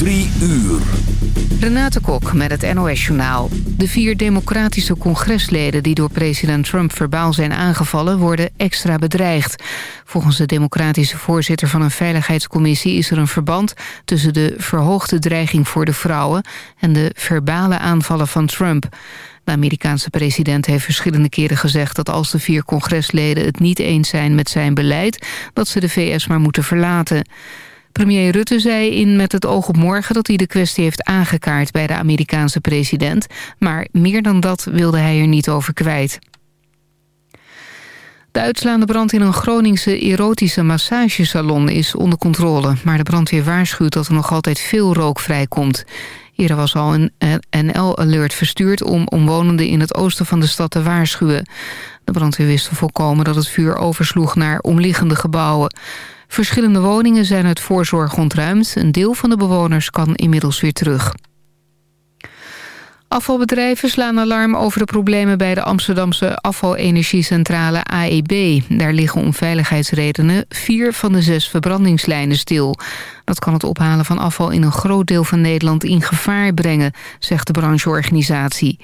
Drie uur. Renate Kok met het NOS Journaal. De vier democratische congresleden die door president Trump verbaal zijn aangevallen... worden extra bedreigd. Volgens de democratische voorzitter van een veiligheidscommissie... is er een verband tussen de verhoogde dreiging voor de vrouwen... en de verbale aanvallen van Trump. De Amerikaanse president heeft verschillende keren gezegd... dat als de vier congresleden het niet eens zijn met zijn beleid... dat ze de VS maar moeten verlaten. Premier Rutte zei in Met het oog op morgen dat hij de kwestie heeft aangekaart bij de Amerikaanse president. Maar meer dan dat wilde hij er niet over kwijt. De uitslaande brand in een Groningse erotische massagesalon is onder controle. Maar de brandweer waarschuwt dat er nog altijd veel rook vrijkomt. Eerder was al een NL-alert verstuurd om omwonenden in het oosten van de stad te waarschuwen. De brandweer wist te voorkomen dat het vuur oversloeg naar omliggende gebouwen. Verschillende woningen zijn uit voorzorg ontruimd. Een deel van de bewoners kan inmiddels weer terug. Afvalbedrijven slaan alarm over de problemen bij de Amsterdamse afvalenergiecentrale AEB. Daar liggen om veiligheidsredenen vier van de zes verbrandingslijnen stil. Dat kan het ophalen van afval in een groot deel van Nederland in gevaar brengen, zegt de brancheorganisatie.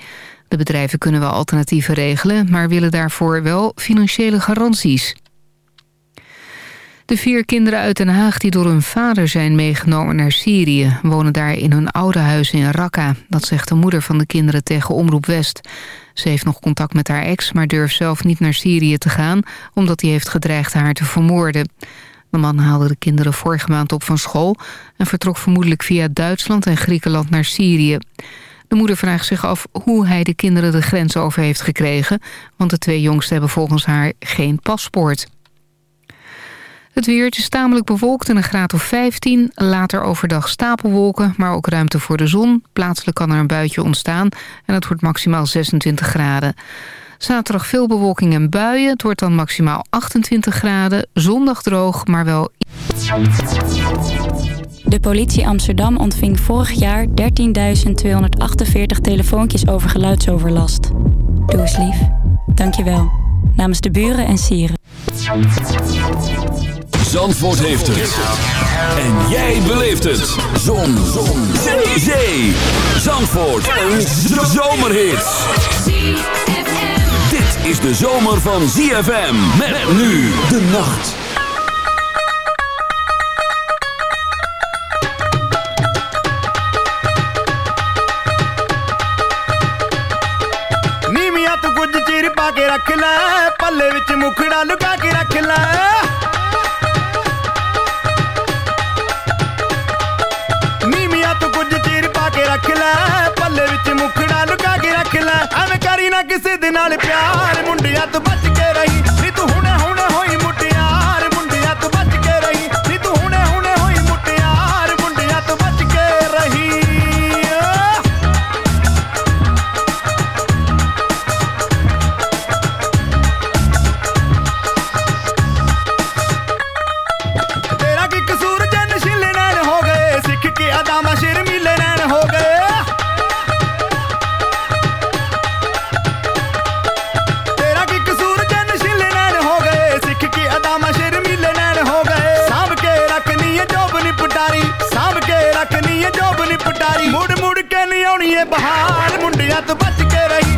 De bedrijven kunnen wel alternatieven regelen, maar willen daarvoor wel financiële garanties. De vier kinderen uit Den Haag die door hun vader zijn meegenomen naar Syrië... wonen daar in hun oude huis in Raqqa. Dat zegt de moeder van de kinderen tegen Omroep West. Ze heeft nog contact met haar ex, maar durft zelf niet naar Syrië te gaan... omdat hij heeft gedreigd haar te vermoorden. De man haalde de kinderen vorige maand op van school... en vertrok vermoedelijk via Duitsland en Griekenland naar Syrië. De moeder vraagt zich af hoe hij de kinderen de grens over heeft gekregen... want de twee jongsten hebben volgens haar geen paspoort. Het weer is tamelijk bewolkt en een graad of 15. Later overdag stapelwolken, maar ook ruimte voor de zon. Plaatselijk kan er een buitje ontstaan en het wordt maximaal 26 graden. Zaterdag veel bewolking en buien. Het wordt dan maximaal 28 graden. Zondag droog, maar wel... De politie Amsterdam ontving vorig jaar 13.248 telefoontjes over geluidsoverlast. Doe eens lief. Dank je wel. Namens de buren en sieren. Zandvoort heeft het. En jij beleeft het. Zon. Zon. Zee. Zee. Zandvoort. Een zomerhit. Dit is de zomer van ZFM. Met nu de nacht. ਨੀਵੀਆਂ ਤੂੰ ਕੁਝ ਚਿਰ ਪਾ ਕੇ ਰੱਖ ਲੈ ਪੱਲੇ ਵਿੱਚ ਮੁਖੜਾ ਲੁਕਾ ਕੇ ਰੱਖ ਲੈ lollipop ਜੋਬ ਨੀ ਪਟਾਰੀ ਮੁੜ ਮੁੜ ਕੇ ਨਹੀਂ ਆਉਣੀ ਏ ਬਹਾਰ ਮੁੰਡਿਆਂ ਤੋਂ ਬਚ ਕੇ ਰਹੀ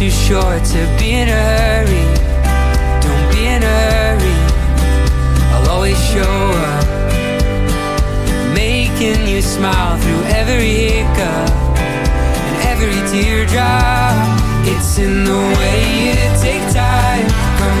too short to be in a hurry. Don't be in a hurry. I'll always show up, making you smile through every hiccup and every teardrop. It's in the way you take time. Come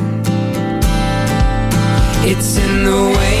It's in the way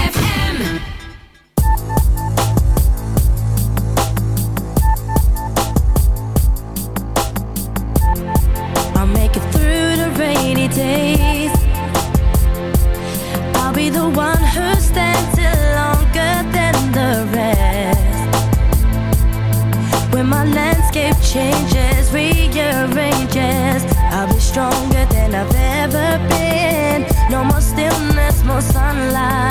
stronger than I've ever been. No more stillness, more sunlight.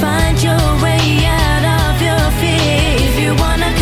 Find your way out of your fear. If you wanna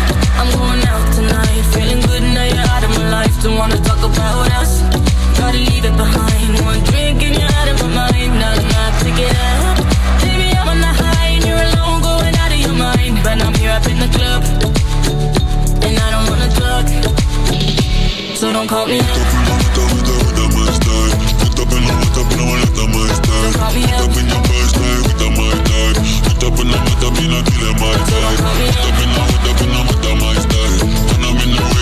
Talk. Gotta leave it behind. One drink and you're out of my mind. Not to get up. Baby, I'm on the high and you're alone, going out of your mind. But I'm here up in the club, and I don't wanna talk. So don't call me on the top with that with a mice time Put up. Over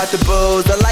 got the booze. I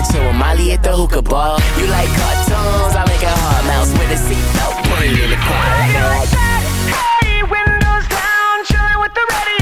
chill with Molly at the hookah bar. You like cartoons? I make a hard mouse with a seatbelt. Put it in the that. Hey, windows down, chilling with the radio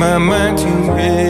my mind to it.